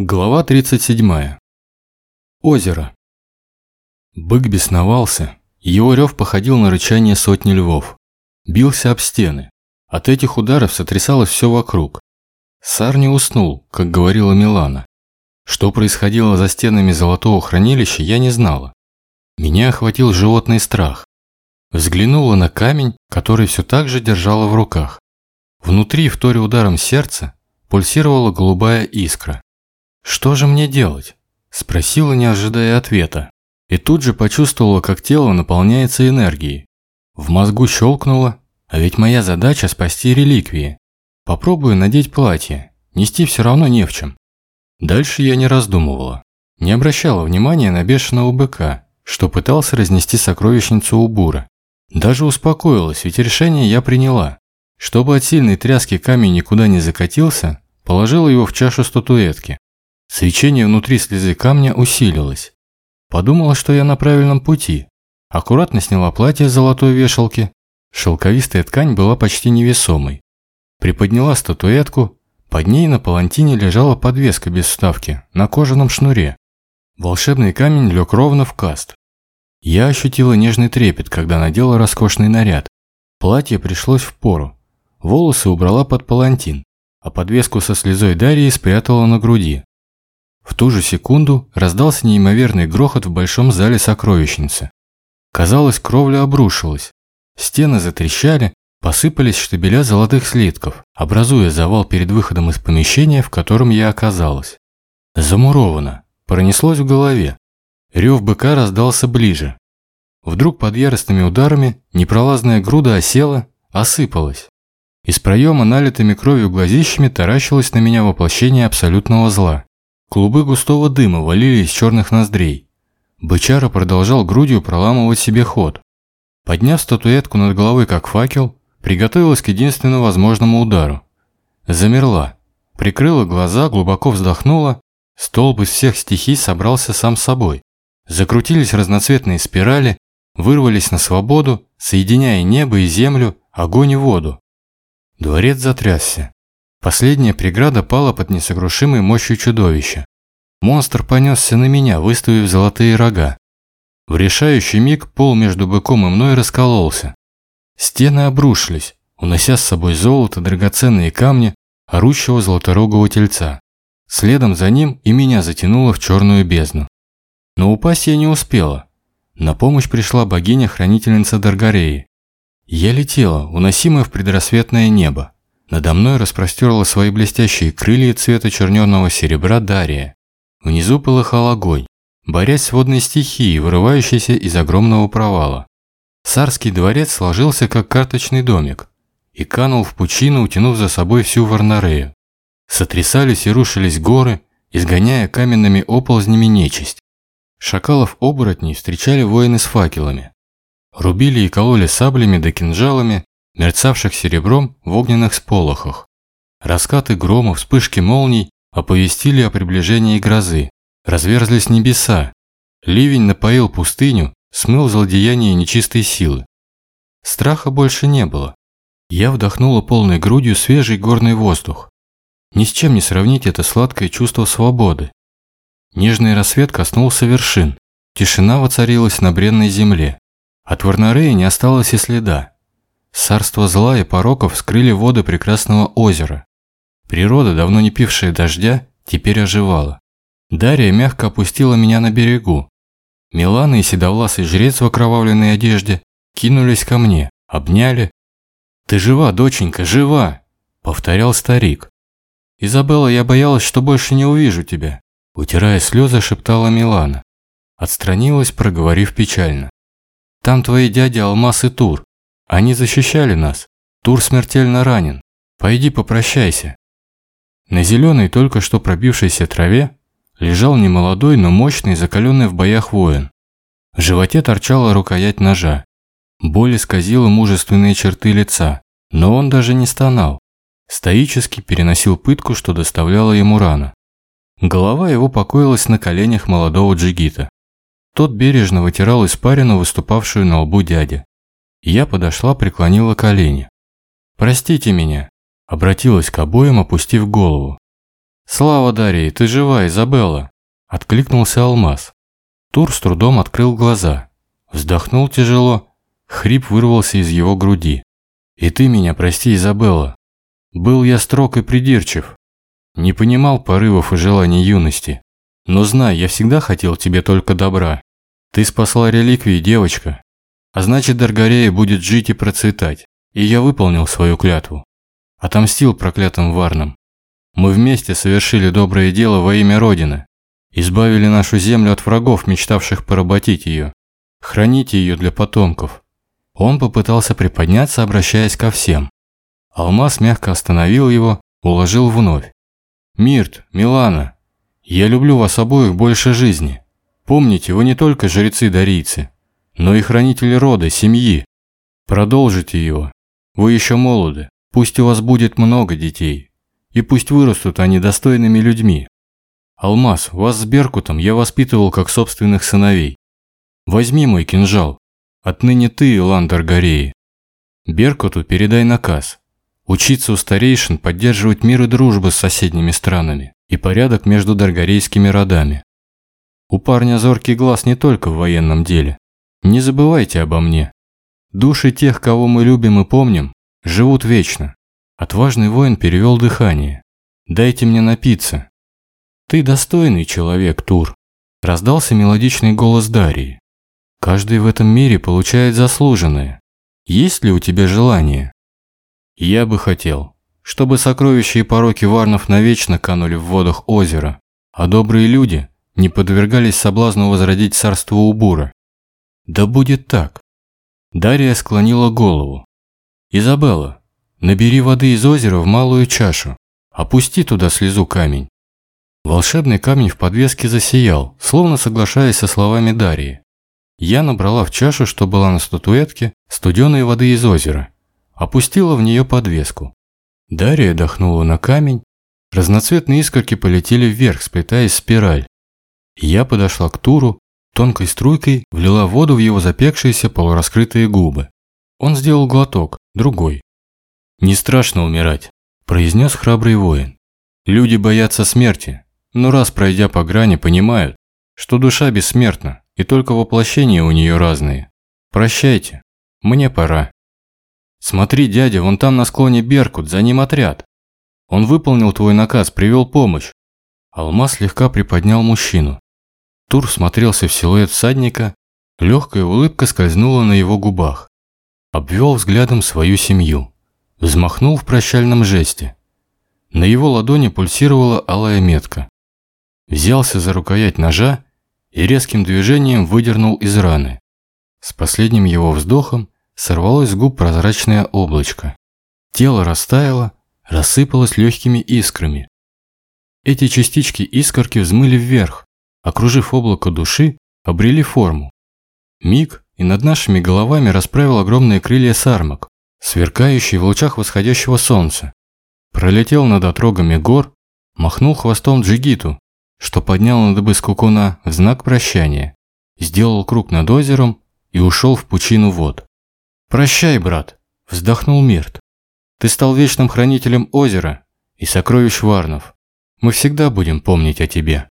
Глава 37. Озеро. Бык бесновался, его рев походил на рычание сотни львов. Бился об стены. От этих ударов сотрясалось все вокруг. Сар не уснул, как говорила Милана. Что происходило за стенами золотого хранилища, я не знала. Меня охватил животный страх. Взглянула на камень, который все так же держала в руках. Внутри, в торе ударом сердца, пульсировала голубая искра. «Что же мне делать?» – спросила, не ожидая ответа. И тут же почувствовала, как тело наполняется энергией. В мозгу щелкнуло, а ведь моя задача – спасти реликвии. Попробую надеть платье, нести все равно не в чем. Дальше я не раздумывала. Не обращала внимания на бешеного быка, что пытался разнести сокровищницу у бура. Даже успокоилась, ведь решение я приняла. Чтобы от сильной тряски камень никуда не закатился, положила его в чашу статуэтки. Свечение внутри слезы камня усилилось. Подумала, что я на правильном пути. Аккуратно сняла платье с золотой вешалки. Шелковистая ткань была почти невесомой. Приподняла статуэтку. Под ней на палантине лежала подвеска без вставки, на кожаном шнуре. Волшебный камень лег ровно в каст. Я ощутила нежный трепет, когда надела роскошный наряд. Платье пришлось в пору. Волосы убрала под палантин, а подвеску со слезой Дарьи спрятала на груди. В ту же секунду раздался неимоверный грохот в большом зале сокровищницы. Казалось, кровля обрушилась. Стены затрещали, посыпались штабеля золотых слитков, образуя завал перед выходом из помещения, в котором я оказалась. Замуровано. Пронеслось в голове. Рев быка раздался ближе. Вдруг под яростными ударами непролазная груда осела, осыпалась. Из проема, налитыми кровью глазищами, таращилось на меня воплощение абсолютного зла. Клубы густого дыма валили из черных ноздрей. Бычара продолжал грудью проламывать себе ход. Подняв статуэтку над головой как факел, приготовилась к единственно возможному удару. Замерла, прикрыла глаза, глубоко вздохнула, столб из всех стихий собрался сам собой. Закрутились разноцветные спирали, вырвались на свободу, соединяя небо и землю, огонь и воду. Дворец затрясся. Последняя преграда пала под несокрушимой мощью чудовища. Монстр понесся на меня, выставив золотые рога. В решающий миг пол между быком и мной раскололся. Стены обрушились, унося с собой золото, драгоценные камни, орущего золоторогого тельца. Следом за ним и меня затянуло в черную бездну. Но упасть я не успела. На помощь пришла богиня-хранительница Даргареи. Я летела, уносимая в предрассветное небо. Надо мной распростерла свои блестящие крылья цвета черненного серебра Дария. Внизу полыхал огонь, борясь с водной стихией, вырывающейся из огромного провала. Царский дворец сложился как карточный домик и канул в пучину, утянув за собой всю Варнарею. Сотрясались и рушились горы, изгоняя каменными оползнями нечисть. Шакалов-оборотней встречали воины с факелами. Рубили и кололи саблями да кинжалами, мерцавших серебром в огненных сполохах. Раскаты грома, вспышки молний оповестили о приближении грозы. Разверзлись небеса. Ливень напоил пустыню, смыл злодеяние нечистой силы. Страха больше не было. Я вдохнула полной грудью свежий горный воздух. Ни с чем не сравнить это сладкое чувство свободы. Нежный рассвет коснулся вершин. Тишина воцарилась на бренной земле. От Варнареи не осталось и следа. Царство зла и пороков скрыли воды прекрасного озера. Природа, давно не пившая дождя, теперь оживала. Дарья мягко опустила меня на берегу. Милана и седовласый жрец в окровавленной одежде кинулись ко мне, обняли. «Ты жива, доченька, жива!» – повторял старик. «Изабелла, я боялась, что больше не увижу тебя», – утирая слезы, шептала Милана. Отстранилась, проговорив печально. «Там твои дяди Алмаз и Тур. Они защищали нас. Тур смертельно ранен. Пойди попрощайся». На зеленой, только что пробившейся траве лежал немолодой, но мощный, закаленный в боях воин. В животе торчала рукоять ножа. Боль исказила мужественные черты лица, но он даже не стонал. Стоически переносил пытку, что доставляла ему рана. Голова его покоилась на коленях молодого джигита. Тот бережно вытирал испарину, выступавшую на лбу дяди. Я подошла, преклонила колени. «Простите меня», – обратилась к обоим, опустив голову. «Слава Дарьи, ты жива, Изабелла!» – откликнулся Алмаз. Тур с трудом открыл глаза, вздохнул тяжело, хрип вырвался из его груди. «И ты меня прости, Изабелла. Был я строг и придирчив, не понимал порывов и желаний юности. Но знай, я всегда хотел тебе только добра. Ты спасла реликвии, девочка. А значит, Даргарея будет жить и процветать. И я выполнил свою клятву. Отомстил проклятым варнам. Мы вместе совершили доброе дело во имя Родины. Избавили нашу землю от врагов, мечтавших поработить ее. Храните ее для потомков. Он попытался приподняться, обращаясь ко всем. Алмаз мягко остановил его, уложил вновь. «Мирт, Милана, я люблю вас обоих больше жизни. Помните, вы не только жрецы-дарийцы, но и хранители рода, семьи. Продолжите его. Вы еще молоды, пусть у вас будет много детей, и пусть вырастут они достойными людьми. Алмаз, вас с Беркутом я воспитывал как собственных сыновей. Возьми мой кинжал. Отныне ты, Иландер Гореи. Беркуту передай наказ. Учиться у старейшин поддерживать мир и дружбу с соседними странами и порядок между даргарейскими родами. У парня зоркий глаз не только в военном деле. Не забывайте обо мне. Души тех, кого мы любим и помним, живут вечно. Отважный воин перевел дыхание. Дайте мне напиться, «Ты достойный человек, Тур», – раздался мелодичный голос Дарии. «Каждый в этом мире получает заслуженное. Есть ли у тебя желание?» «Я бы хотел, чтобы сокровища и пороки варнов навечно канули в водах озера, а добрые люди не подвергались соблазну возродить царство Убура. Да будет так». Дарья склонила голову. «Изабелла, набери воды из озера в малую чашу, опусти туда слезу камень. Волшебный камень в подвеске засиял, словно соглашаясь со словами Дарьи. Я набрала в чашу, что была на статуэтке, студеной воды из озера. Опустила в нее подвеску. Дарья дохнула на камень. Разноцветные искорки полетели вверх, сплетаясь в спираль. Я подошла к Туру, тонкой струйкой влила воду в его запекшиеся полураскрытые губы. Он сделал глоток, другой. «Не страшно умирать», – произнес храбрый воин. «Люди боятся смерти, но раз пройдя по грани, понимают, что душа бессмертна, и только воплощения у нее разные. Прощайте, мне пора. Смотри, дядя, вон там на склоне Беркут, за ним отряд. Он выполнил твой наказ, привел помощь. Алмаз слегка приподнял мужчину. Тур смотрелся в силуэт всадника, легкая улыбка скользнула на его губах. Обвел взглядом свою семью. Взмахнул в прощальном жесте. На его ладони пульсировала алая метка взялся за рукоять ножа и резким движением выдернул из раны. С последним его вздохом сорвалось с губ прозрачное облачко. Тело растаяло, рассыпалось легкими искрами. Эти частички искорки взмыли вверх, окружив облако души, обрели форму. Миг, и над нашими головами расправил огромные крылья сармак, сверкающие в лучах восходящего солнца. Пролетел над отрогами гор, махнул хвостом джигиту, что поднял на дыбы скукуна в знак прощания, сделал круг над озером и ушел в пучину вод. «Прощай, брат!» – вздохнул Мирт. «Ты стал вечным хранителем озера и сокровищ Варнов. Мы всегда будем помнить о тебе».